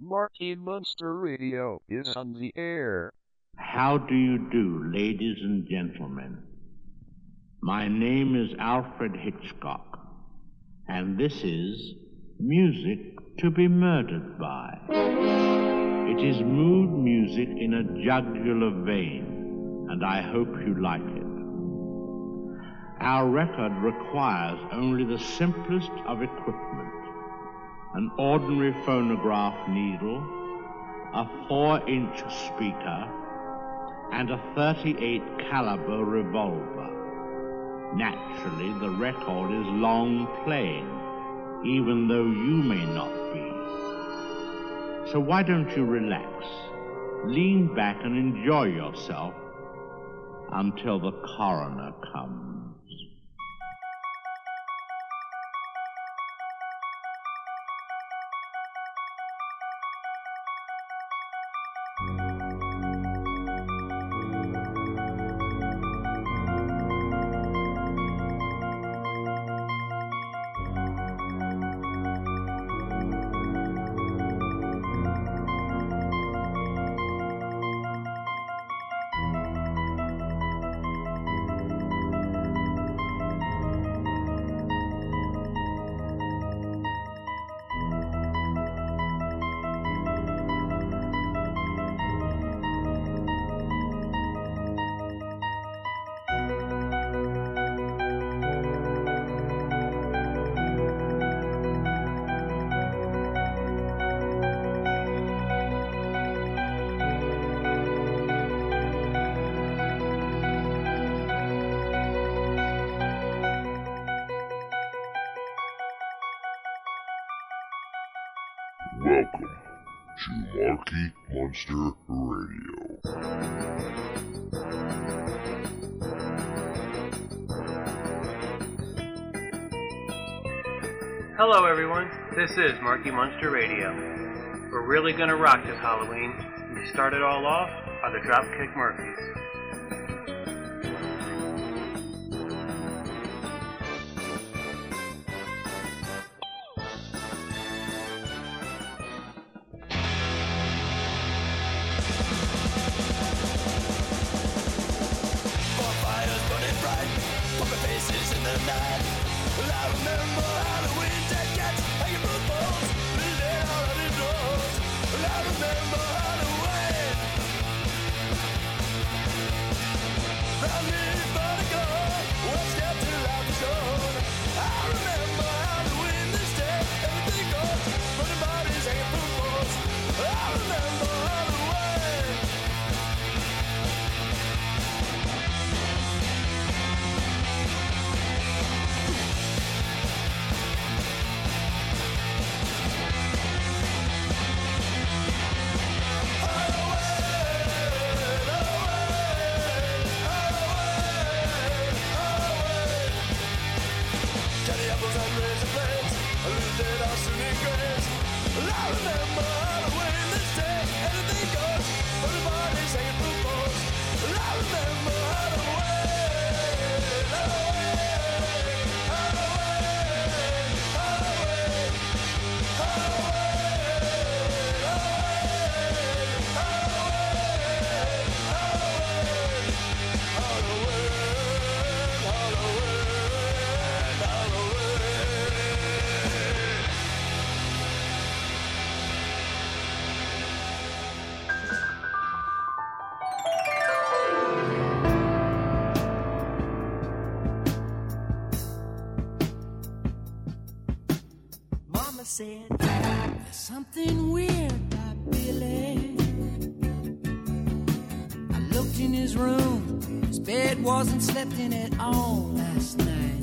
Marky Munster Radio is on the air. How do you do, ladies and gentlemen? My name is Alfred Hitchcock, and this is Music to be Murdered by. It is mood music in a jugular vein, and I hope you like it. Our record requires only the simplest of equipment an ordinary phonograph needle, a 4 inch speaker, and a 38 caliber revolver. Naturally, the record is long playing, even though you may not be. So why don't you relax, lean back and enjoy yourself until the coroner comes. Welcome to Marky Munster Radio. Hello, everyone. This is Marky Munster Radio. We're really gonna rock this Halloween. We start it all off by the Dropkick Murphys. His room, his bed wasn't slept in at all last night.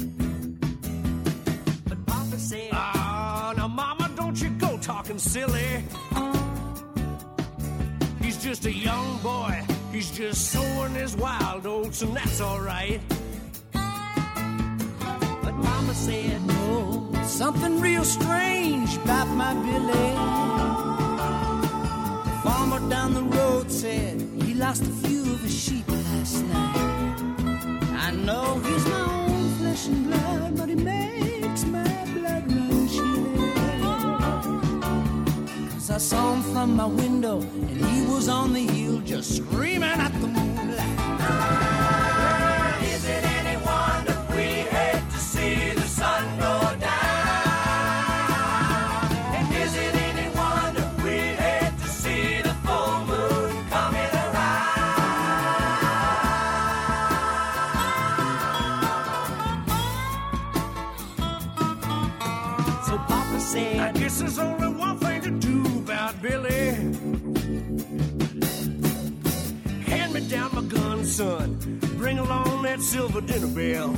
But Papa said, Ah, now, Mama, don't you go talking silly. He's just a young boy. He's just sowing his wild oats, and that's all right. But Mama said, No, something real strange about my Billy. The farmer down the road said he lost a few sheep last night. I know he's my own flesh and blood, but he makes my blood run chilly. Cause I saw him from my window, and he was on the hill just screaming at the moonlight. I guess there's only one thing to do about Billy. Hand me down my gun, son. Bring along that silver dinner bell.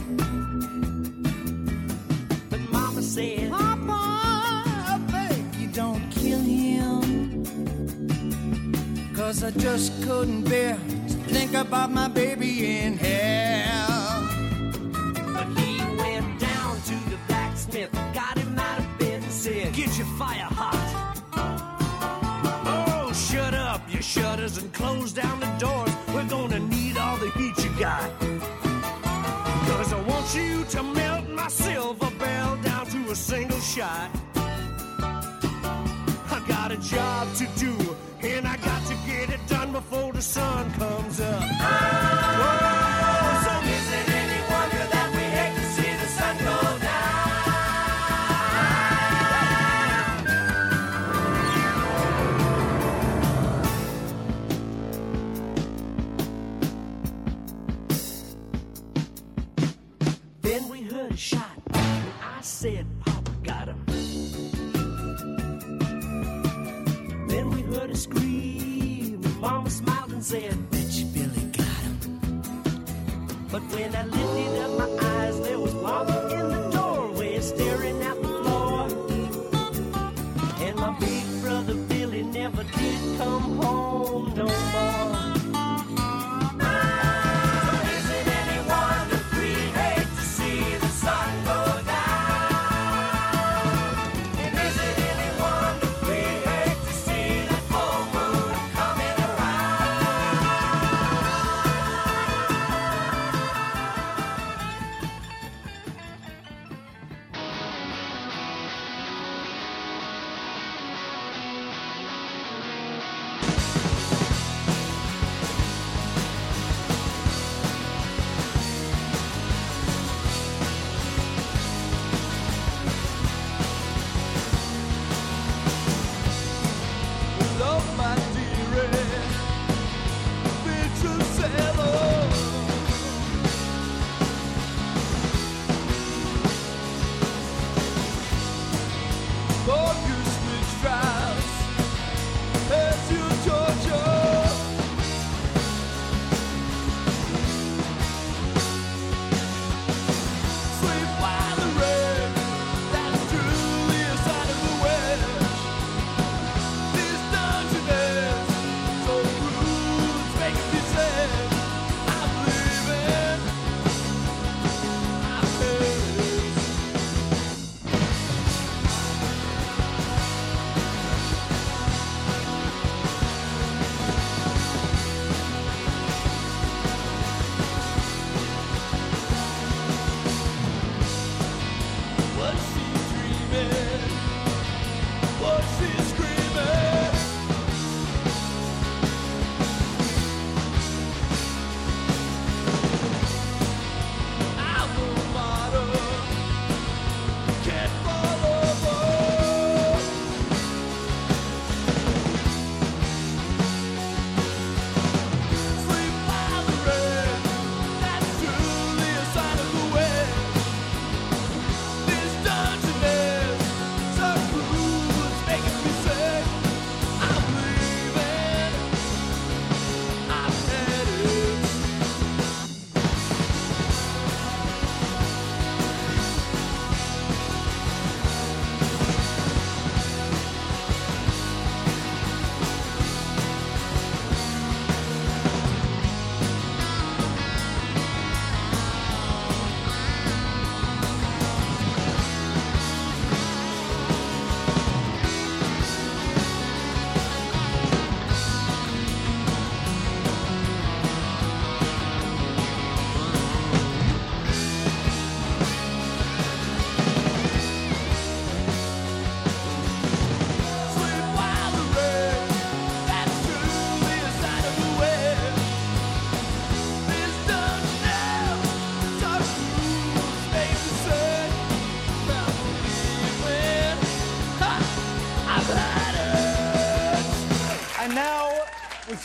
But Mama said, Papa, I beg you don't kill him. Cause I just couldn't bear to think about my baby in hell. Fire hot. Oh, shut up, your shutters, and close down the doors. We're gonna need all the heat you got. Cause I want you to melt my silver bell down to a single shot. I got a job to do, and I got to get it done before the sun comes up. Said, Bitch, Billy got him. But when I lifted up my eyes, there was Mama in the doorway staring at the floor. And my big brother Billy never did come home no more.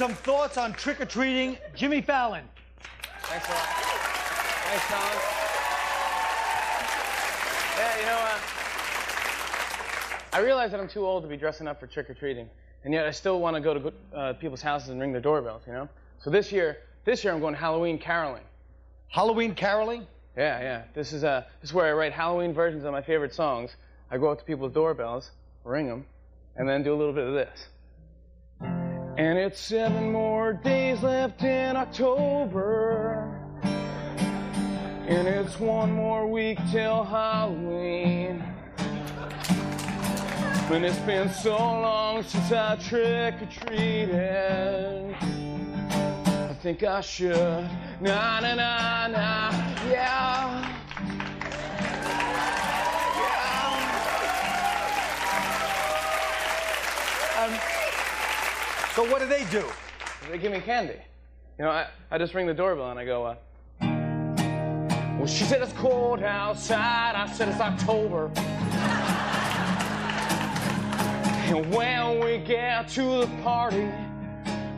Some thoughts on trick or treating, Jimmy Fallon. Thanks a lot. Thanks, Colin. Yeah, you know, uh, I realize that I'm too old to be dressing up for trick or treating, and yet I still want to go to uh, people's houses and ring their doorbells. You know. So this year, this year I'm going Halloween caroling. Halloween caroling? Yeah, yeah. This is uh, this is where I write Halloween versions of my favorite songs. I go up to people's doorbells, ring them, and then do a little bit of this. And it's seven more days left in October. And it's one more week till Halloween. And it's been so long since I trick or treated. I think I should. Na na na na. Yeah. So what do they do? They give me candy. You know, I, I just ring the doorbell and I go, uh, well, she said it's cold outside. I said it's October. And when we get to the party,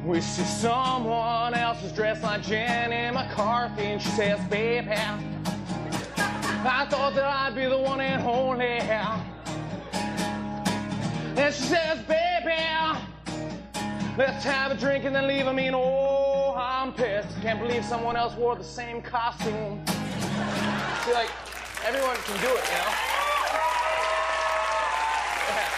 we see someone else is dressed like Jenny McCarthy, and she says, baby, I thought that I'd be the one and only. And she says, baby, let's have a drink and then leave. I mean, oh, I'm pissed. Can't believe someone else wore the same costume. See, like, everyone can do it, you know? Yeah.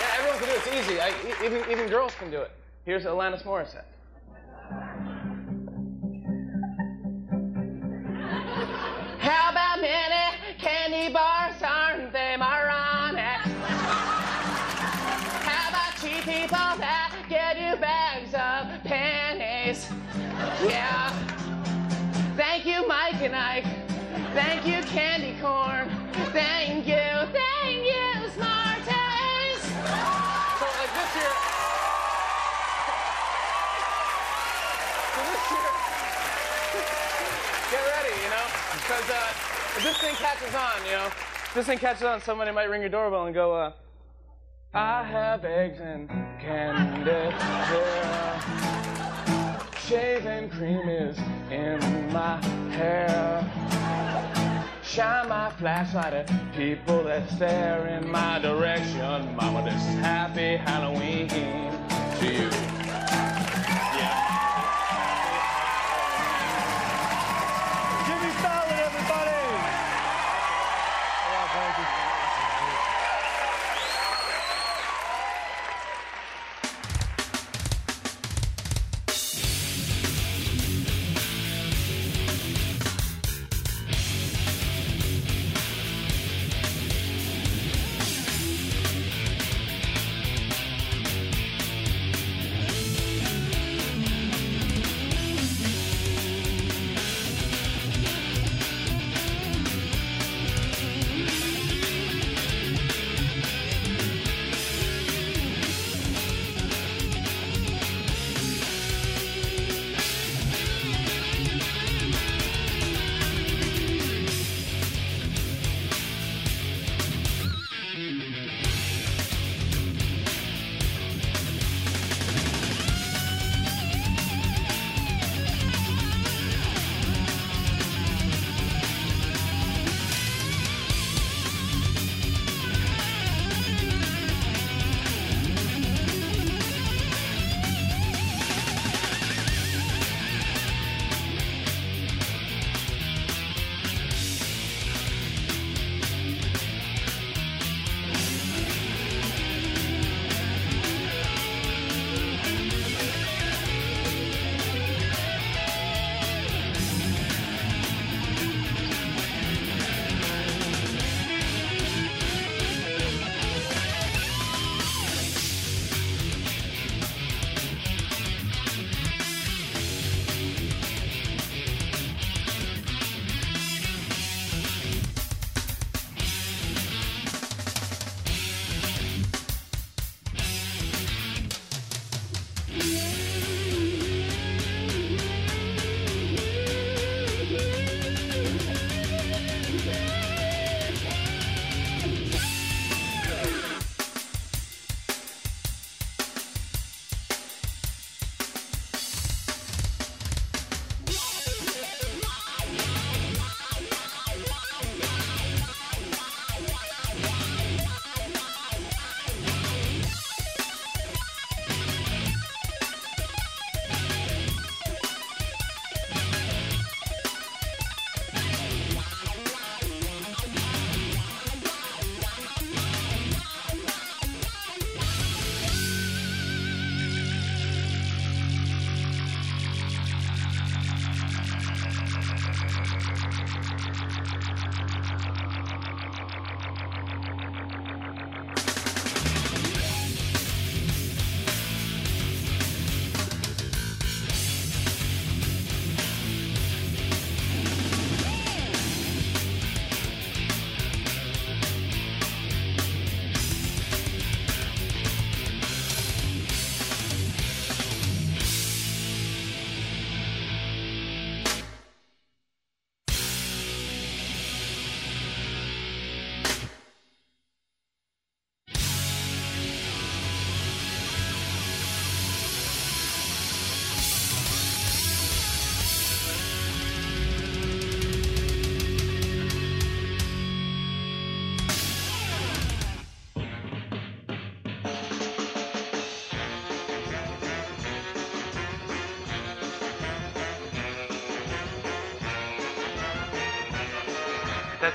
Yeah, everyone can do it. It's easy. I, even, even girls can do it. Here's Alanis Morissette. How about many candy bars? Get ready, you know, because uh, if this thing catches on, you know, if this thing catches on, somebody might ring your doorbell and go, uh, I have eggs and candy here. Shaving cream is in my hair. Shine my flashlight at people that stare in my direction. Mama, this is happy Halloween to you.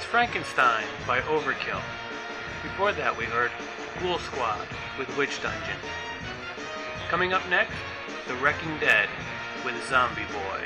That's Frankenstein by Overkill. Before that, we heard Ghoul Squad with Witch Dungeon. Coming up next, The Wrecking Dead with Zombie Boy.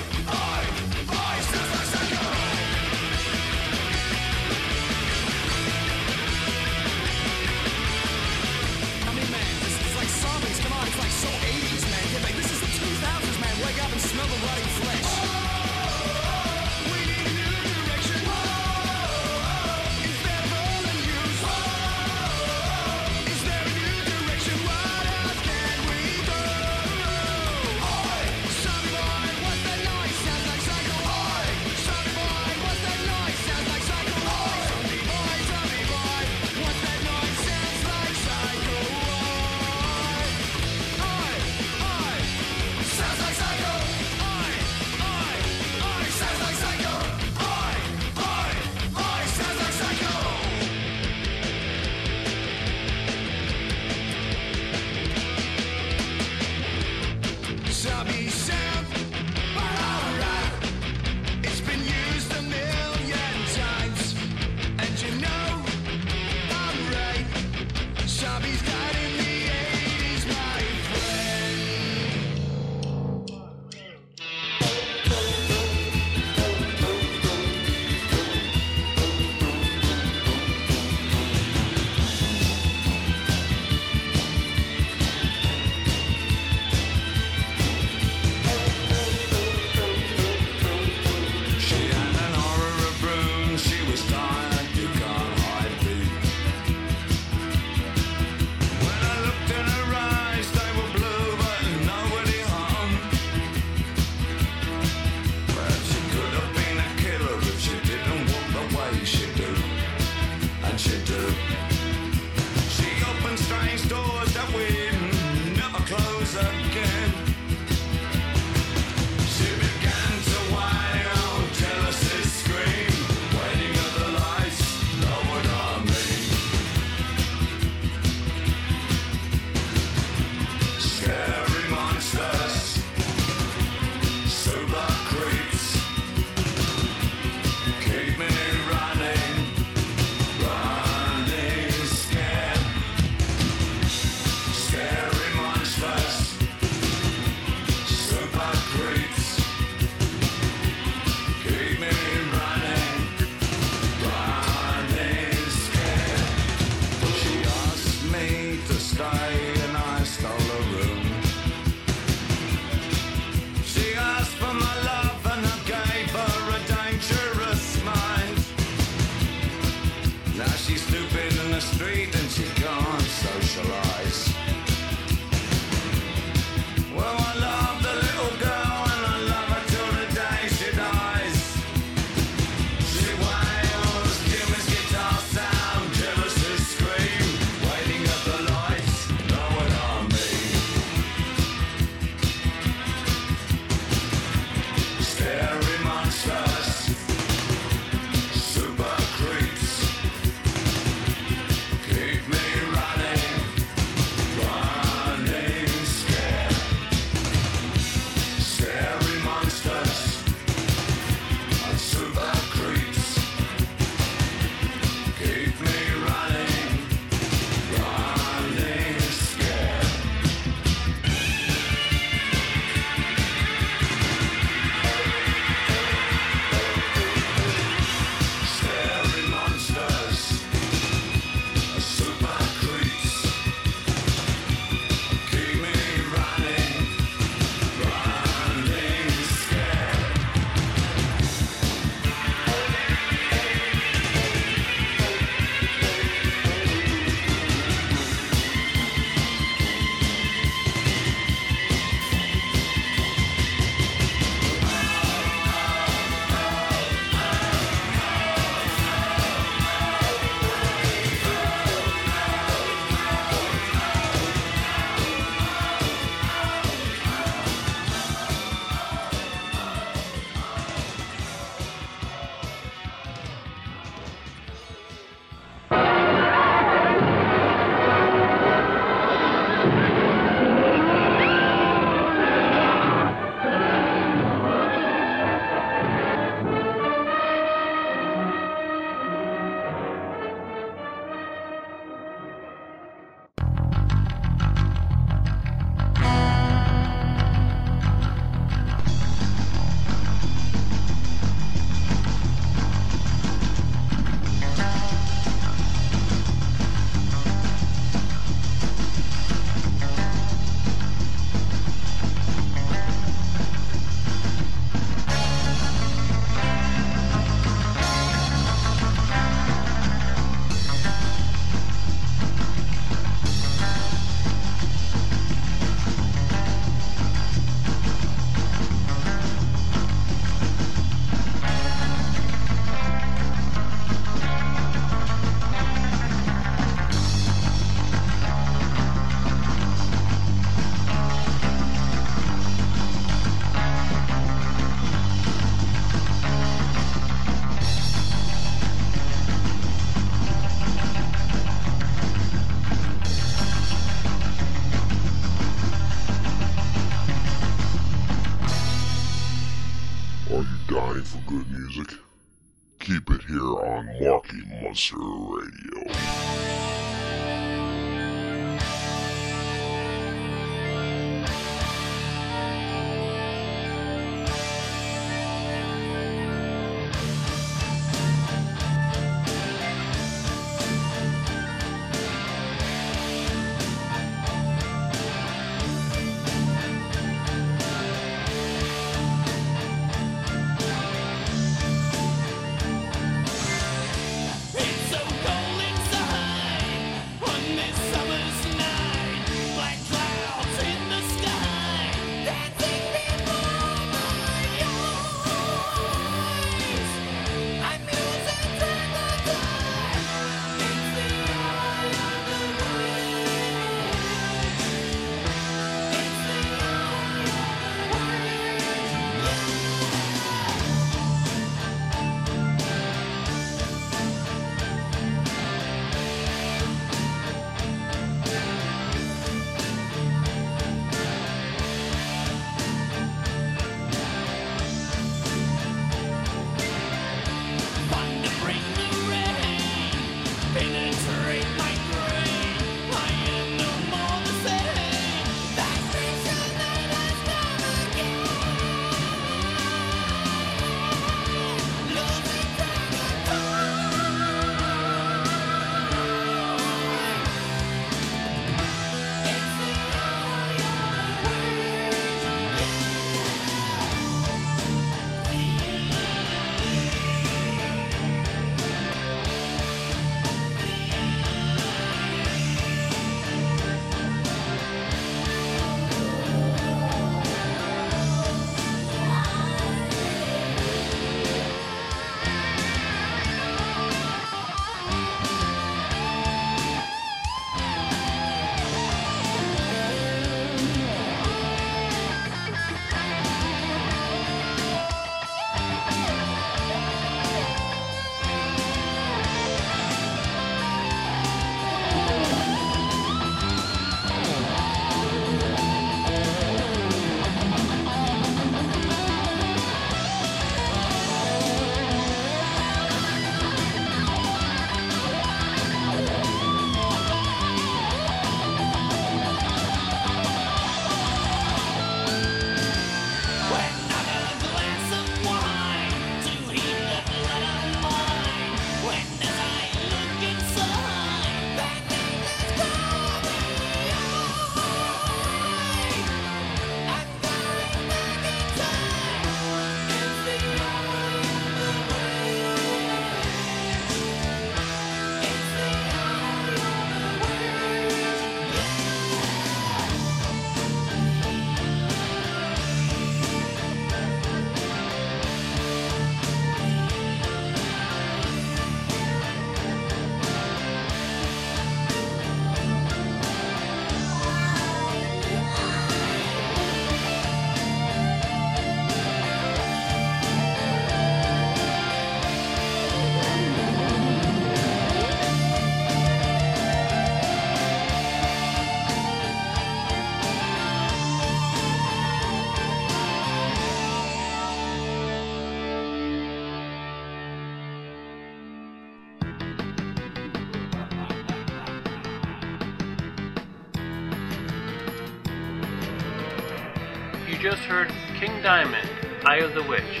of the Witch.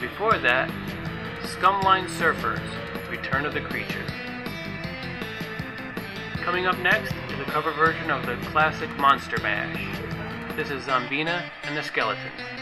Before that, Scumline Surfers, Return of the Creature. Coming up next is a cover version of the classic Monster Mash. This is Zombina and the Skeletons.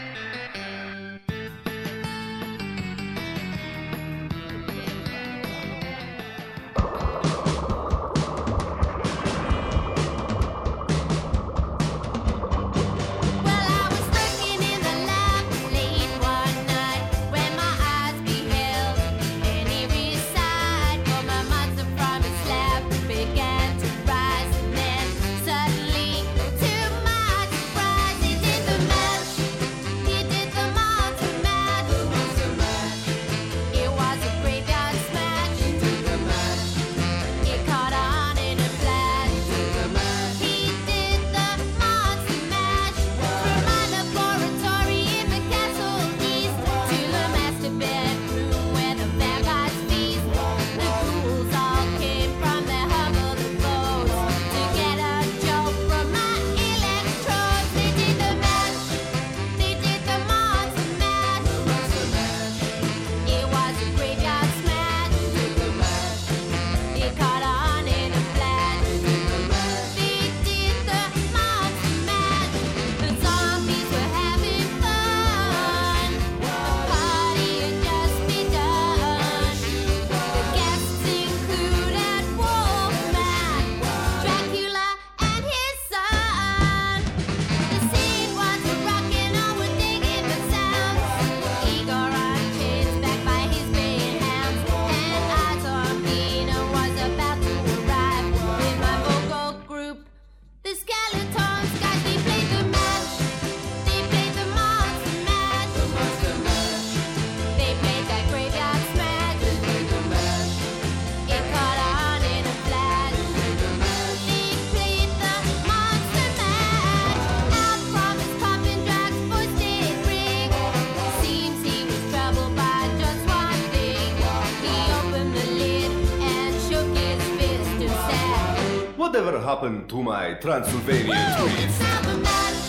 happened to my Transylvanian tweets?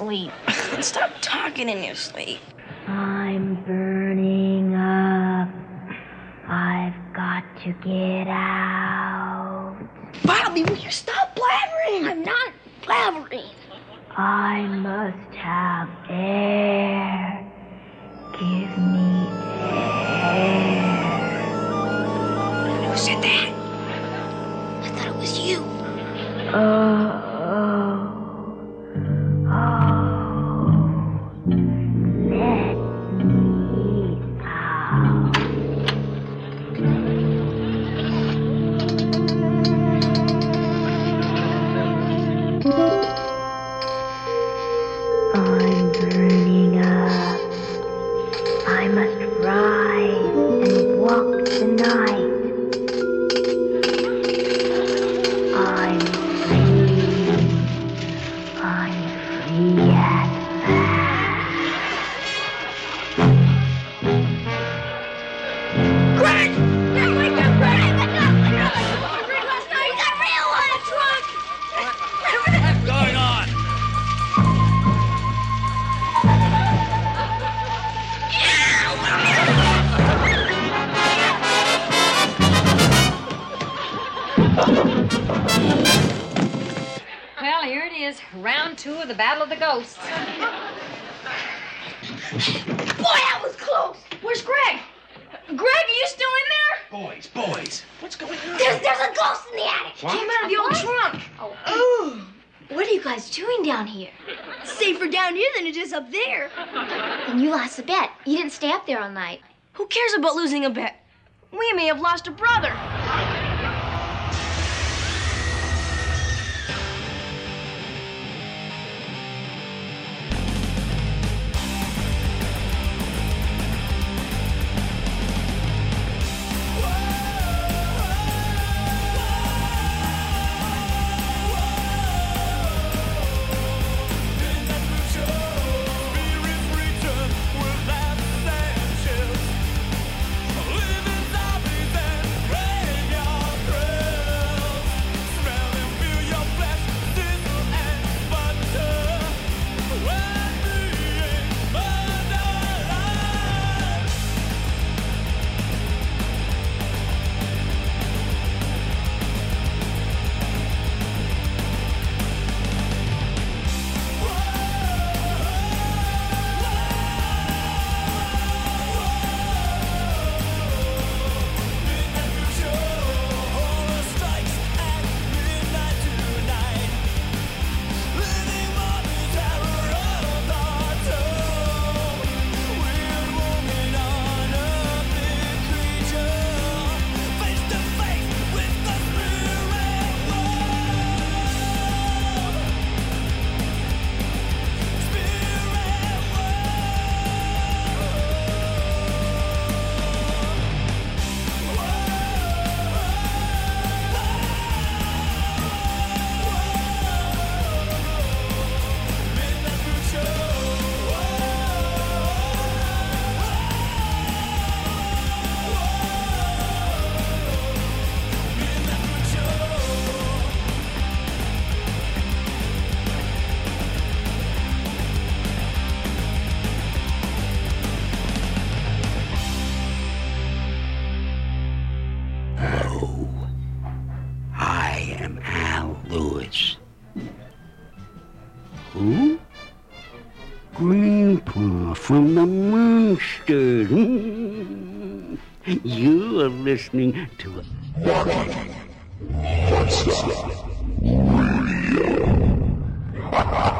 sleep. Stop talking in your sleep. I'm burning up. I've got to get out. Bobby, will you stop blabbering? I'm not blabbering. I must have air. Lewis. Who? Grandpa from the Munsters. Hmm. you are listening to Munster Radio.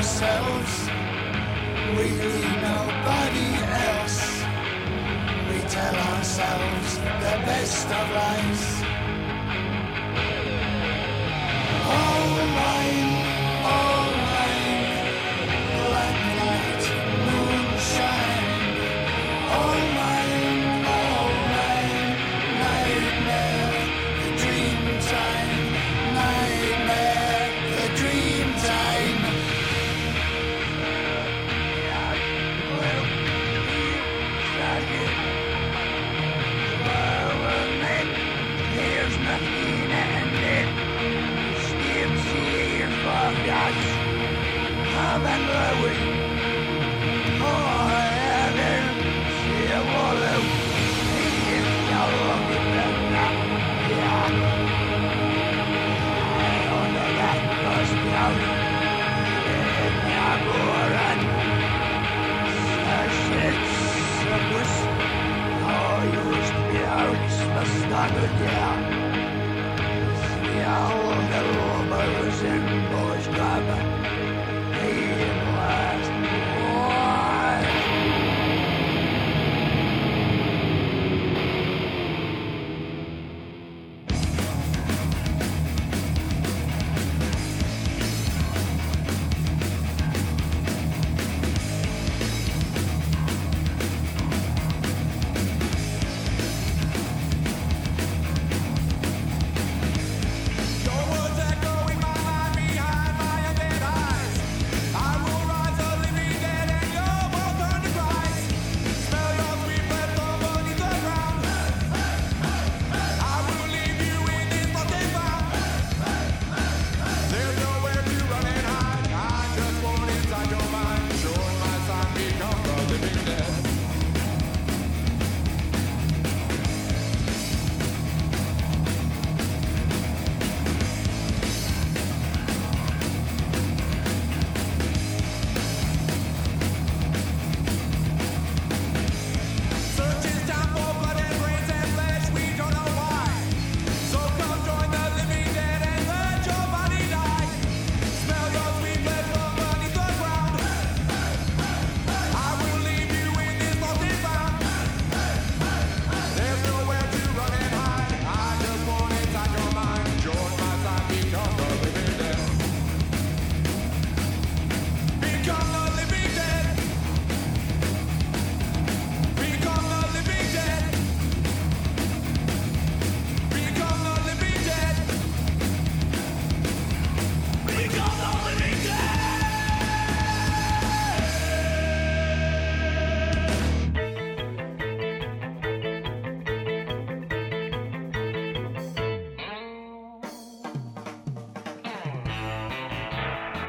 ourselves. Really, nobody else. We tell ourselves the best of lies. All right.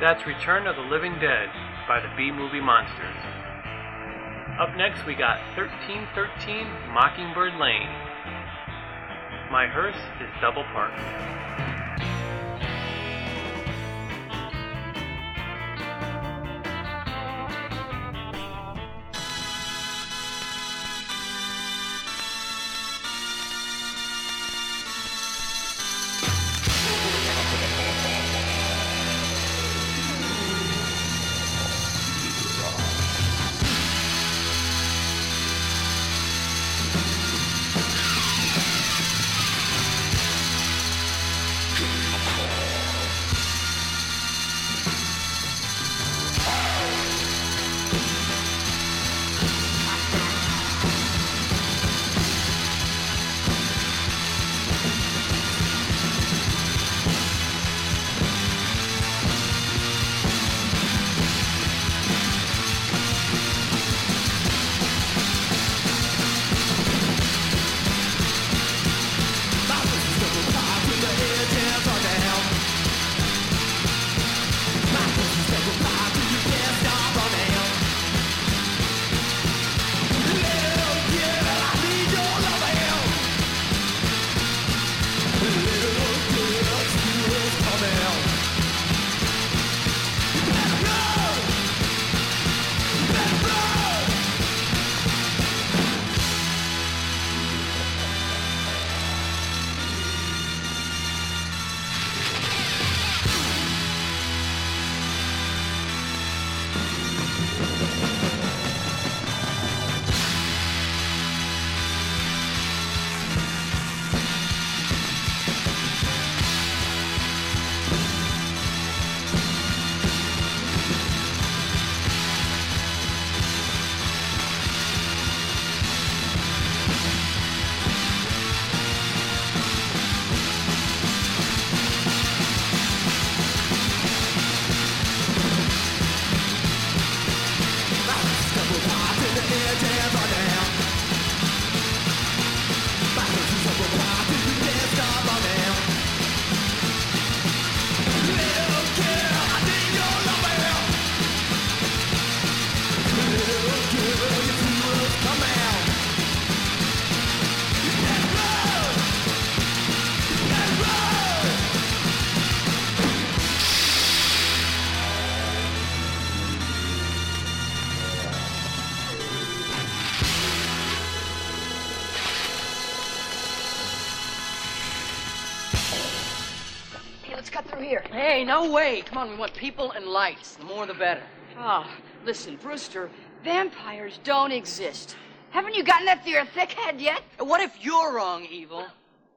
That's Return of the Living Dead by the B Movie Monsters. Up next, we got 1313 Mockingbird Lane. My hearse is double parked. No way. Come on, we want people and lights. The more the better. Ah, listen, Brewster, vampires don't exist. Haven't you gotten that through your thick head yet? What if you're wrong, Evil?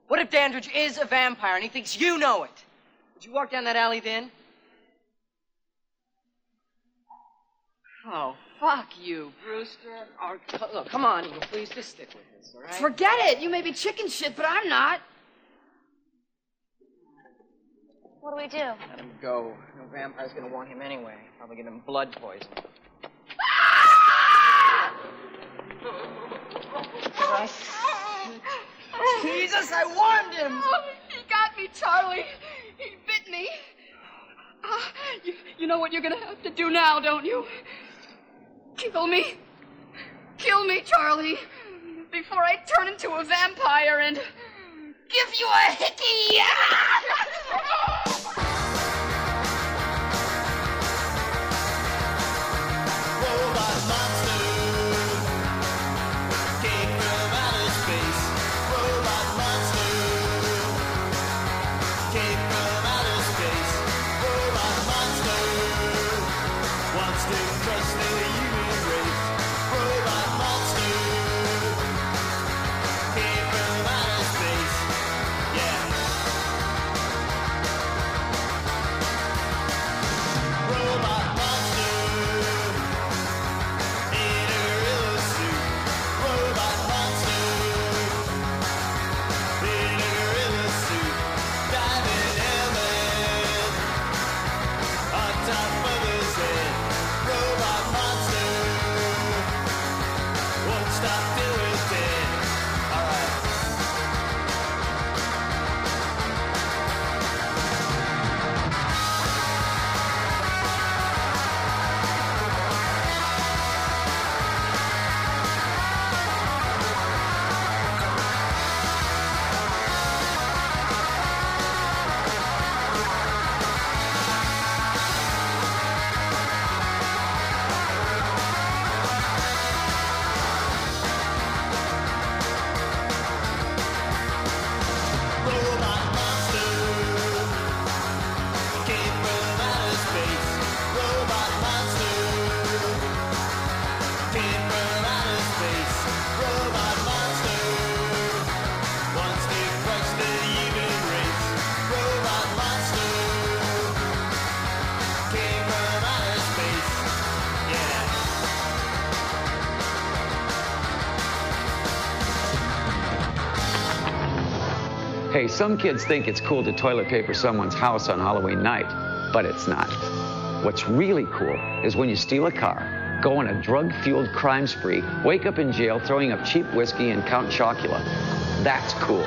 What if Dandridge is a vampire and he thinks you know it? Would you walk down that alley then? Oh, fuck you, Brewster. Oh, look, come on, Evil, please, just stick with this, all right? Forget it. You may be chicken shit, but I'm not. What do we do? Let him go. No vampire's gonna want him anyway. Probably give him blood poison. Jesus, I warned him! Oh, he got me, Charlie. He bit me. Ah, you, you know what you're gonna have to do now, don't you? Kill me. Kill me, Charlie. Before I turn into a vampire and give you a hickey. Hey, some kids think it's cool to toilet paper someone's house on Halloween night, but it's not. What's really cool is when you steal a car, go on a drug fueled crime spree, wake up in jail throwing up cheap whiskey and Count Chocula. That's cool.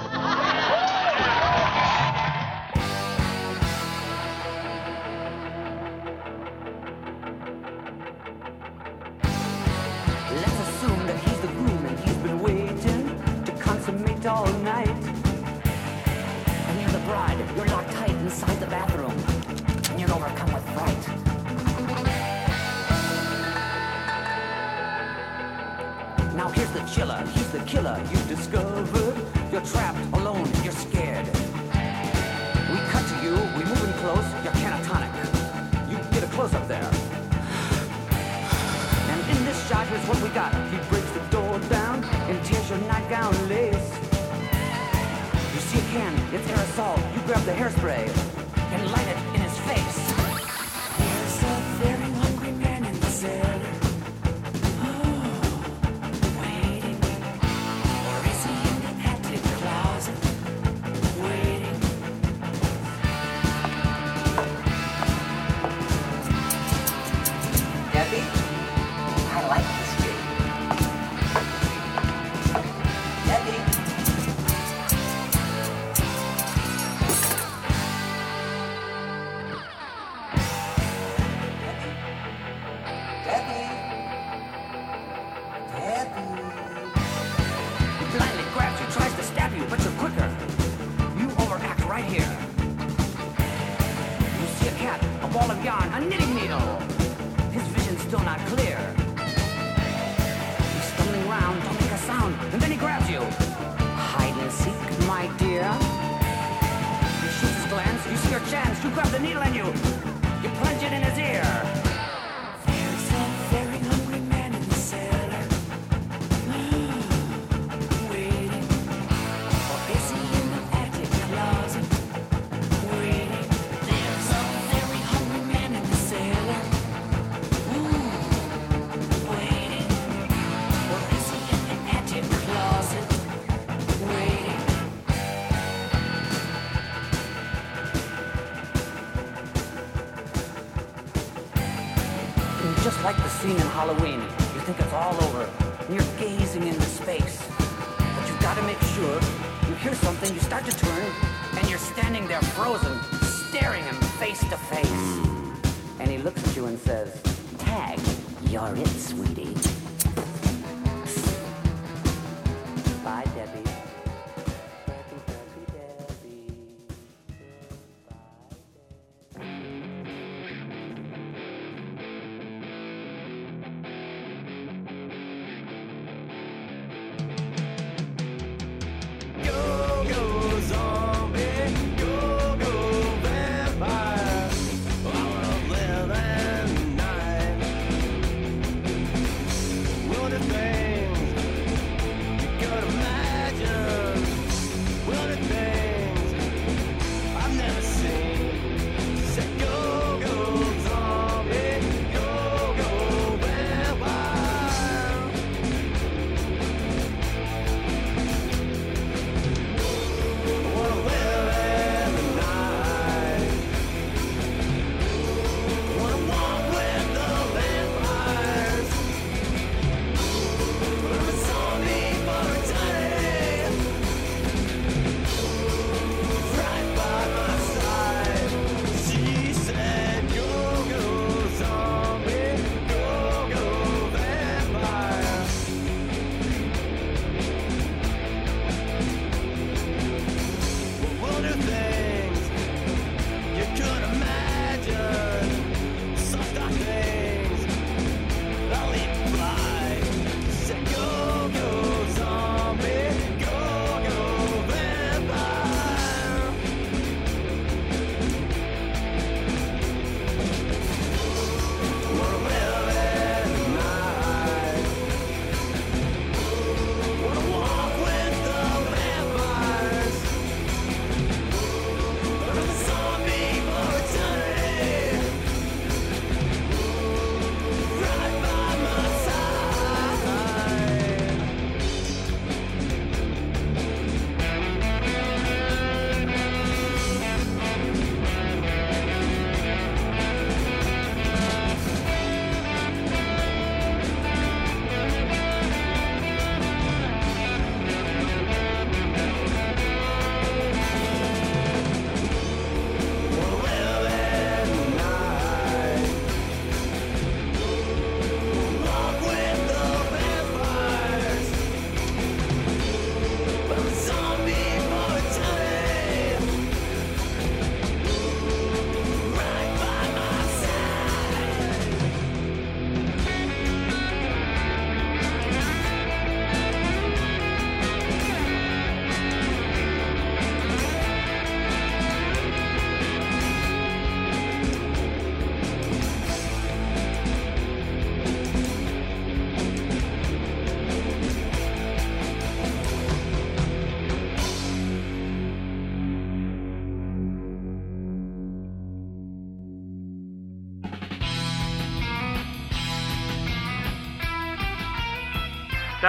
to grab the needle and you.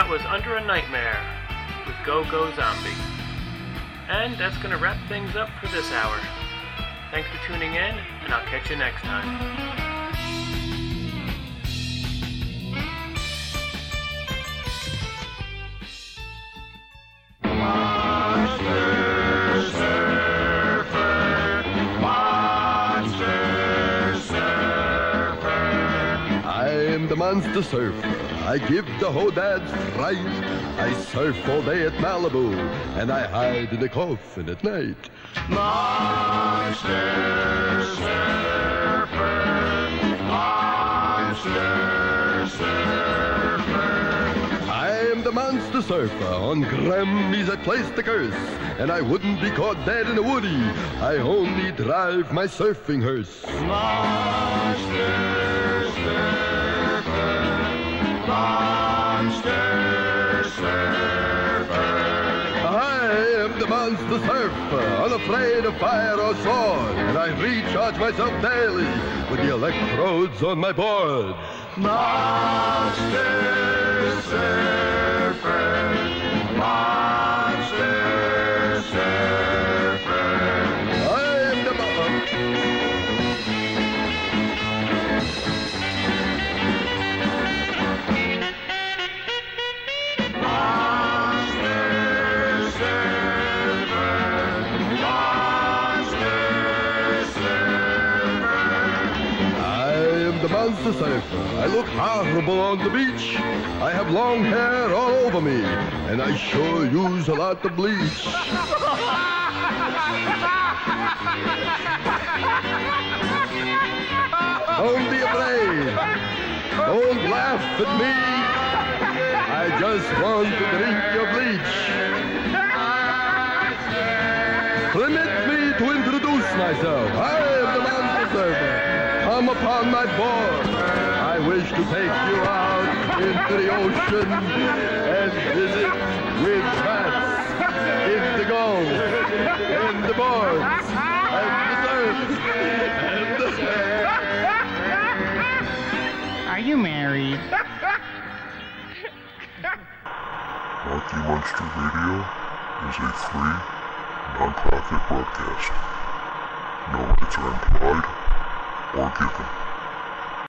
Was Under a Nightmare with Go Go Zombie. And that's going to wrap things up for this hour. Thanks for tuning in, and I'll catch you next time. I'm the monster surfer. I give the hodads fright. I surf all day at Malibu, and I hide in the coffin at night. Monster surfer, monster surfer. I am the monster surfer. On gremmies I place the curse, and I wouldn't be caught dead in a woody. I only drive my surfing hearse. Monster surfer, unafraid of fire or sword, and I recharge myself daily with the electrodes on my board. Monster surfer, look horrible on the beach. I have long hair all over me, and I sure use a lot of bleach. Don't be afraid. Don't laugh at me. I just want to drink your bleach. Permit me to introduce myself. I am the monster surfer. Come upon my board. I wish to take you out into the ocean and visit with bats in the gold, in the boards, and the surf, and the... Are you married? Marky Munster Radio is a free, non-profit broadcast. No rights are implied or given.